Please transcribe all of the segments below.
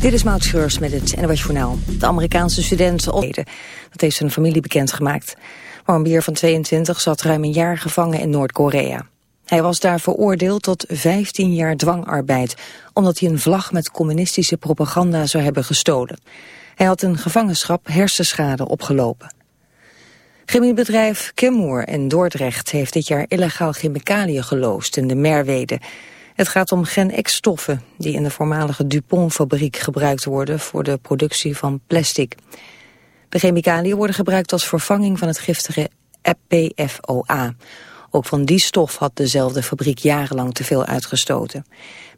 Dit is Maud Schreurs met het NOS Journaal. De Amerikaanse student Dat heeft zijn familie bekendgemaakt. Warmbier van 22 zat ruim een jaar gevangen in Noord-Korea. Hij was daar veroordeeld tot 15 jaar dwangarbeid... omdat hij een vlag met communistische propaganda zou hebben gestolen. Hij had een gevangenschap hersenschade opgelopen. Chemiebedrijf Chemour in Dordrecht heeft dit jaar illegaal chemicaliën geloosd in de Merwede. Het gaat om Gen-X-stoffen die in de voormalige Dupont-fabriek gebruikt worden voor de productie van plastic. De chemicaliën worden gebruikt als vervanging van het giftige PFOA. Ook van die stof had dezelfde fabriek jarenlang te veel uitgestoten.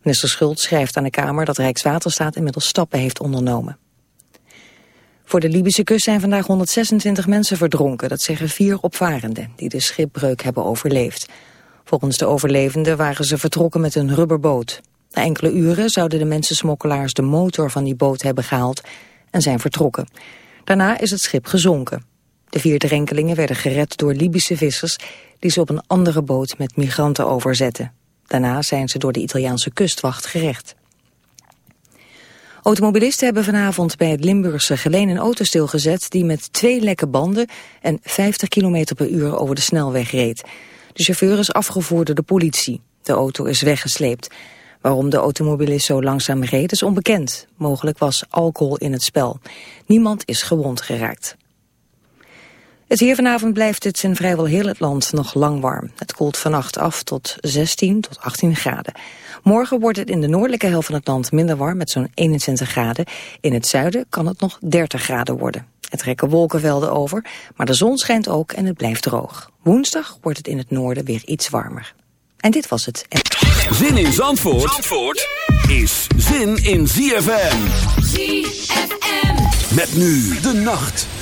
Minister Schult schrijft aan de Kamer dat Rijkswaterstaat inmiddels stappen heeft ondernomen. Voor de Libische kust zijn vandaag 126 mensen verdronken. Dat zeggen vier opvarenden die de schipbreuk hebben overleefd. Volgens de overlevenden waren ze vertrokken met een rubberboot. Na enkele uren zouden de mensensmokkelaars de motor van die boot hebben gehaald en zijn vertrokken. Daarna is het schip gezonken. De vier drenkelingen werden gered door Libische vissers die ze op een andere boot met migranten overzetten. Daarna zijn ze door de Italiaanse kustwacht gerecht. Automobilisten hebben vanavond bij het Limburgse Geleen een auto stilgezet die met twee lekke banden en 50 km per uur over de snelweg reed. De chauffeur is afgevoerd door de politie. De auto is weggesleept. Waarom de automobilist zo langzaam reed is onbekend. Mogelijk was alcohol in het spel. Niemand is gewond geraakt. Het hier vanavond blijft het in vrijwel heel het land nog lang warm. Het koelt vannacht af tot 16 tot 18 graden. Morgen wordt het in de noordelijke helft van het land minder warm met zo'n 21 graden. In het zuiden kan het nog 30 graden worden. Er trekken wolkenvelden over, maar de zon schijnt ook en het blijft droog. Woensdag wordt het in het noorden weer iets warmer. En dit was het. Zin in Zandvoort, Zandvoort is zin in ZFM. ZFM. Met nu de nacht.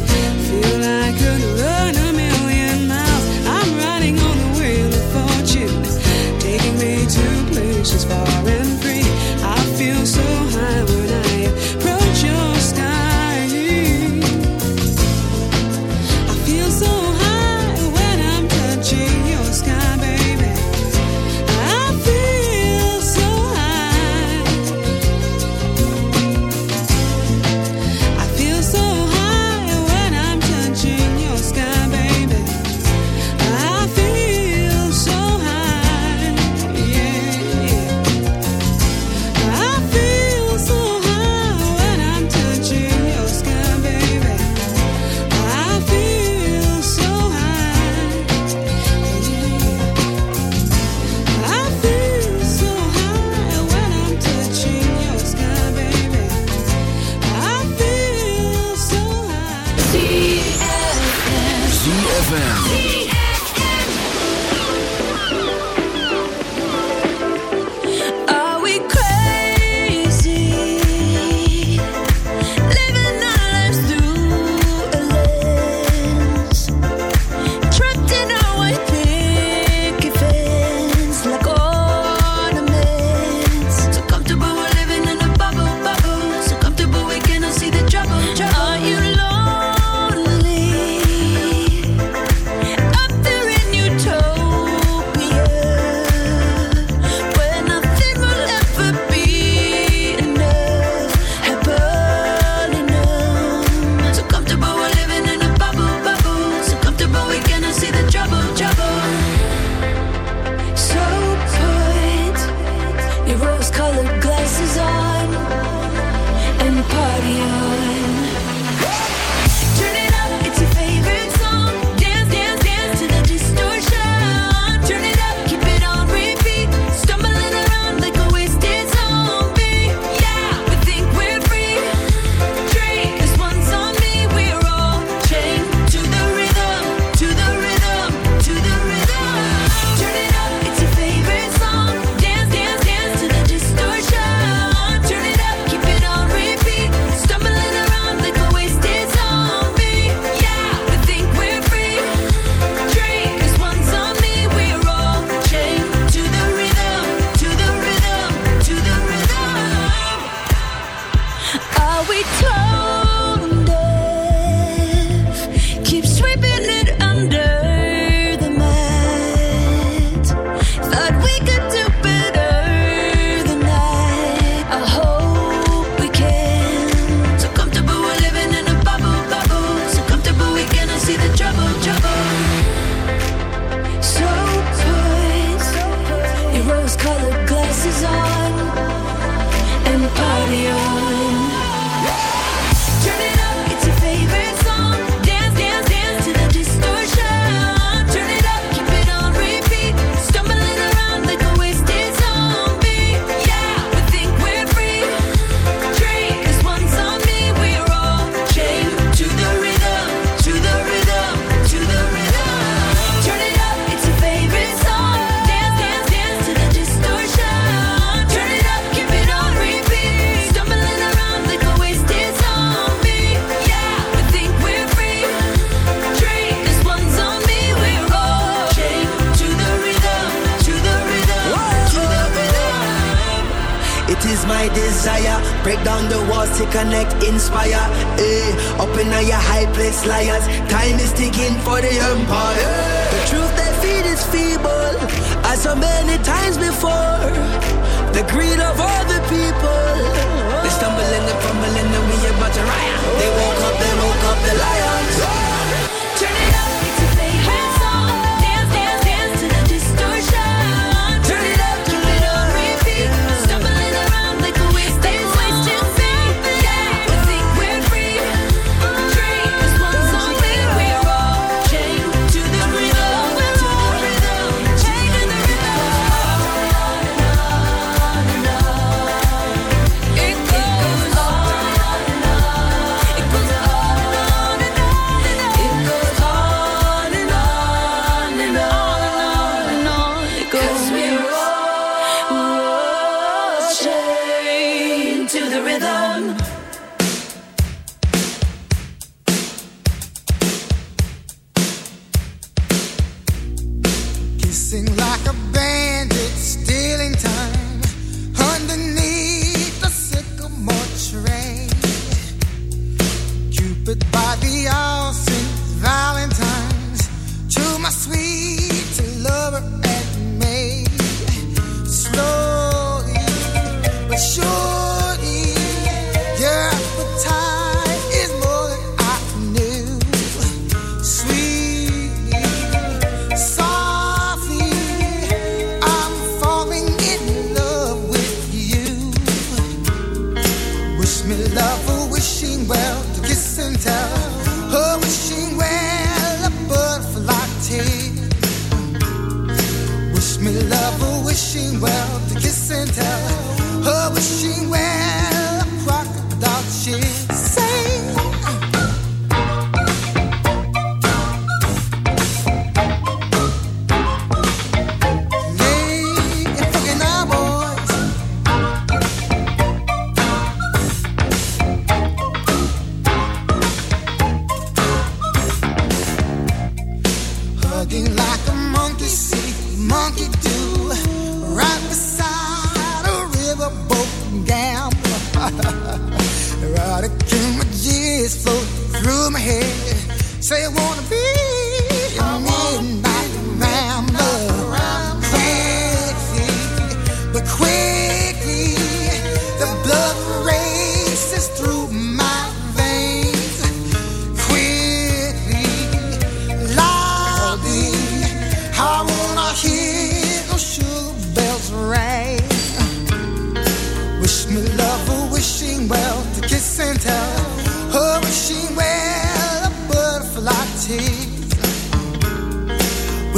It's like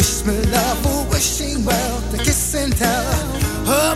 wish me love or wishing well to kiss and tell. Oh,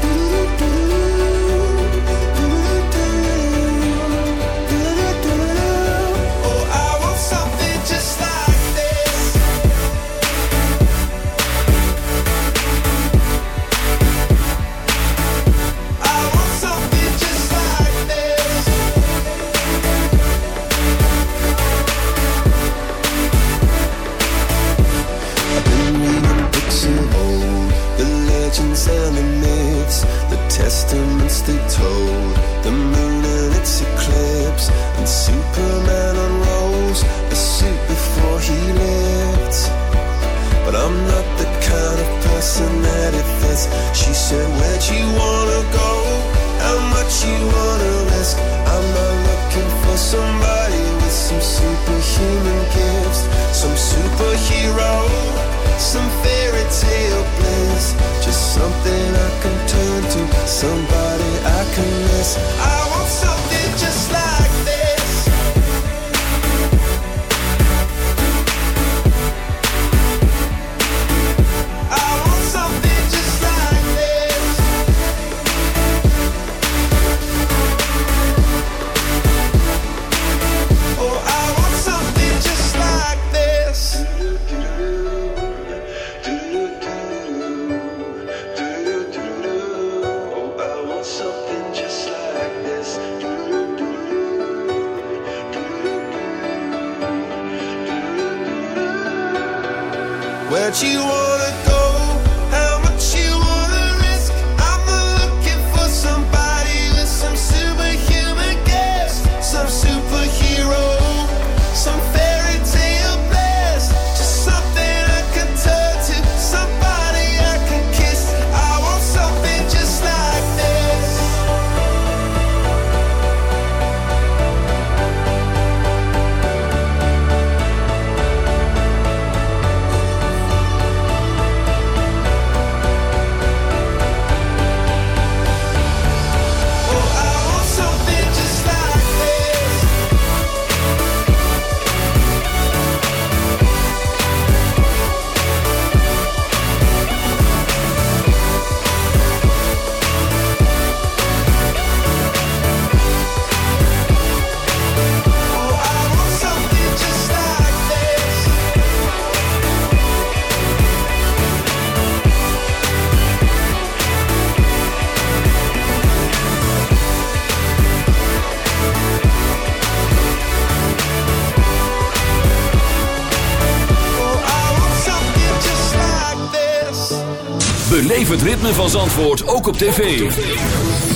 Het ritme van Zandvoort ook op tv.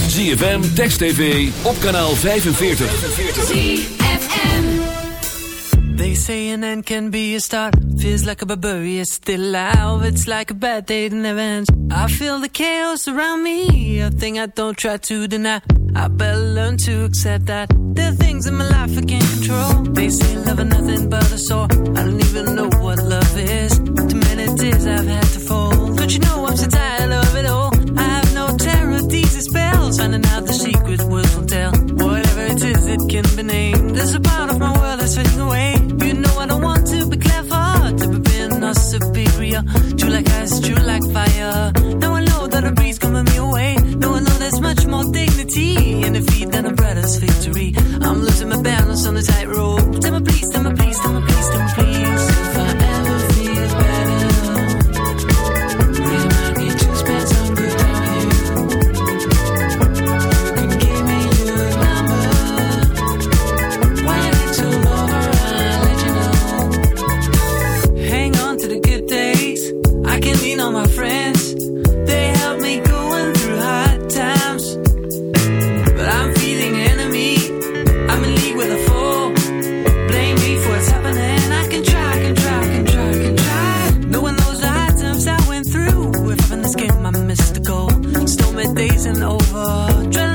ZFM, Text TV, op kanaal 45. They say an end can be a start. Feels like a barbarian still alive. It's like a bad day that never ends. I feel the chaos around me. A thing I don't try to deny. I better learn to accept that there are things in my life I can't control. They say love is nothing but a sore. I don't even know what love is. Too many tears I've had to fold. Don't you know like fire. Now I know that a breeze me away. Now I know there's much more dignity in defeat than a brother's victory. I'm losing my balance on the tightrope. over.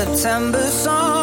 September song,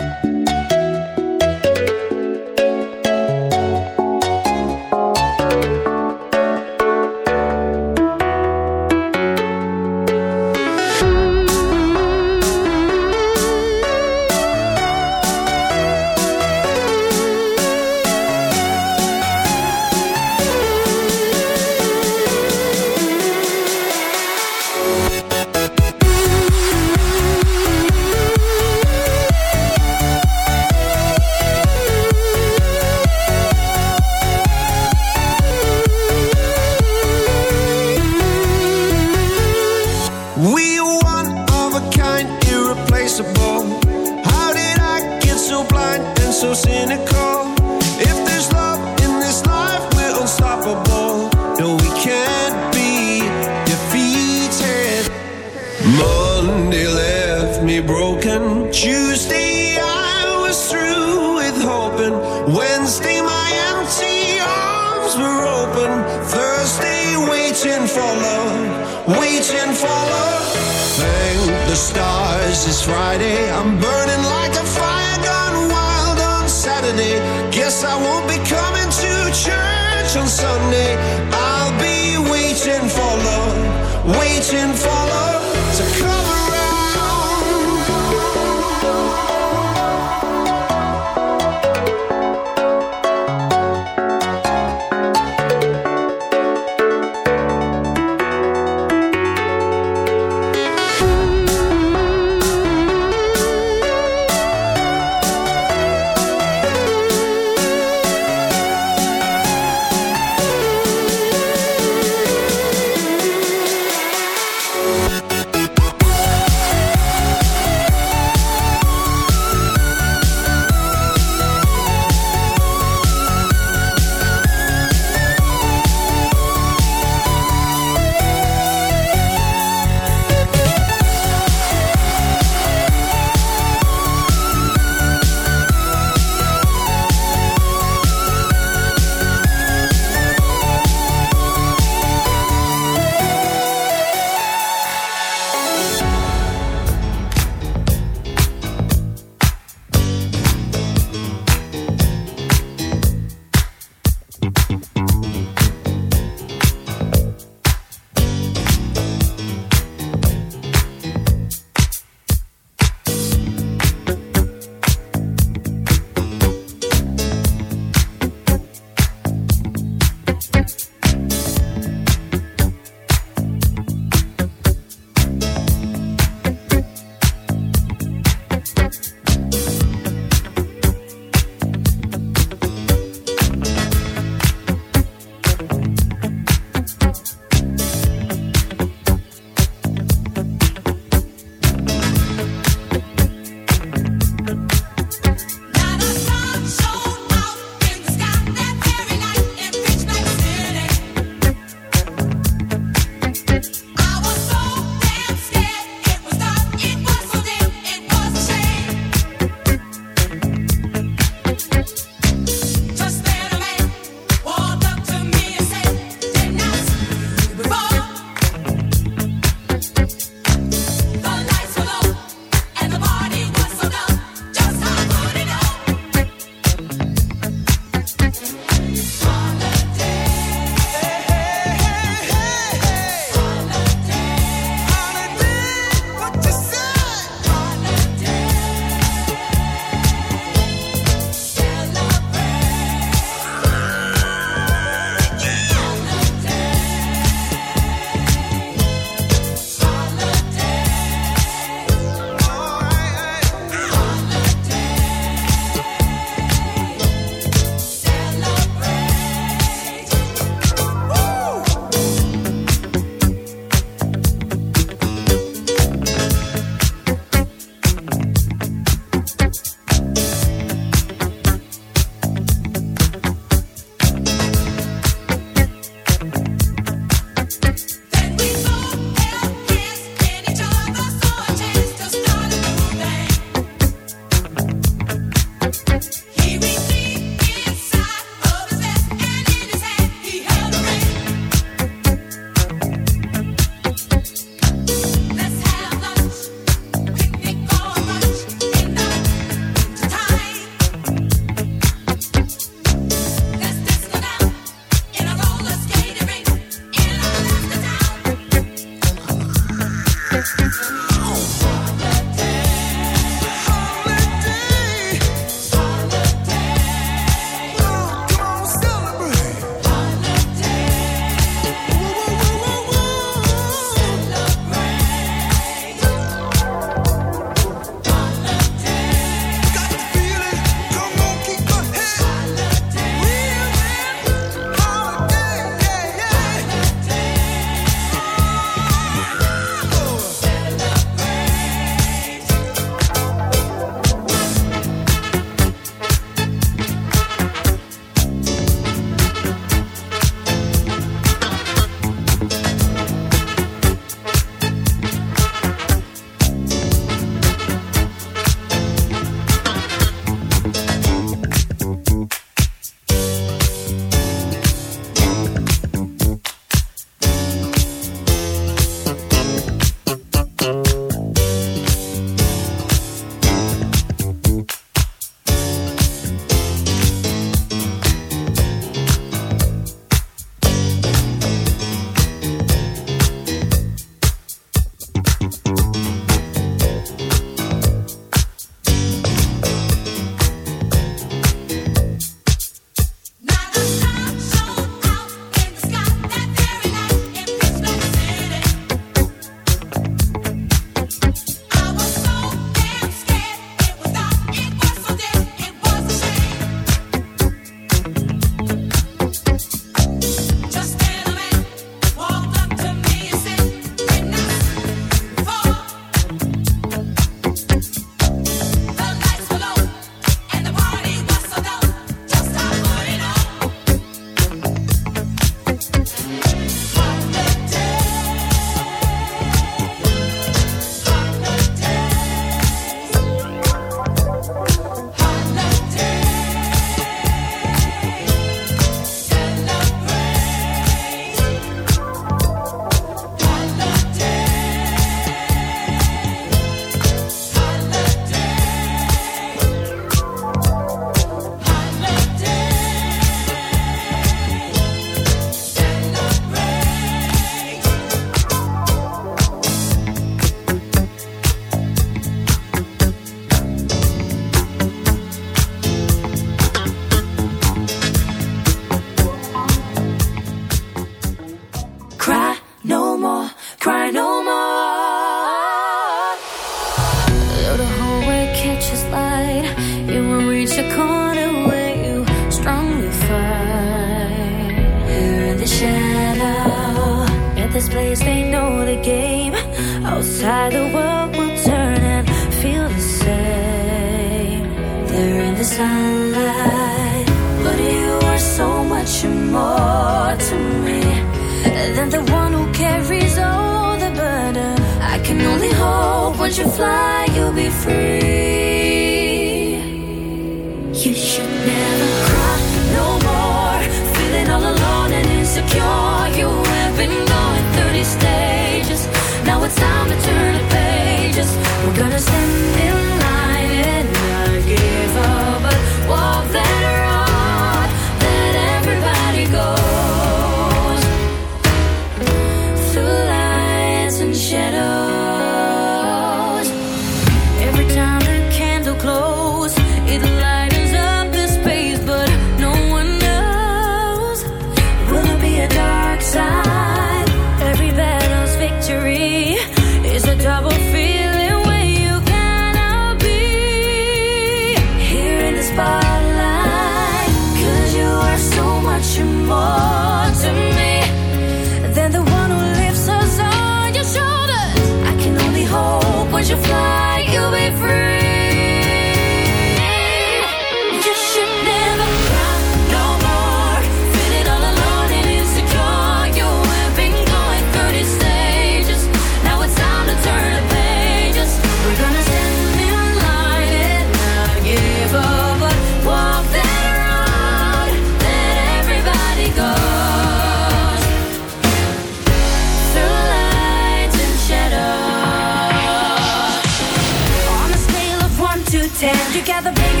Together. the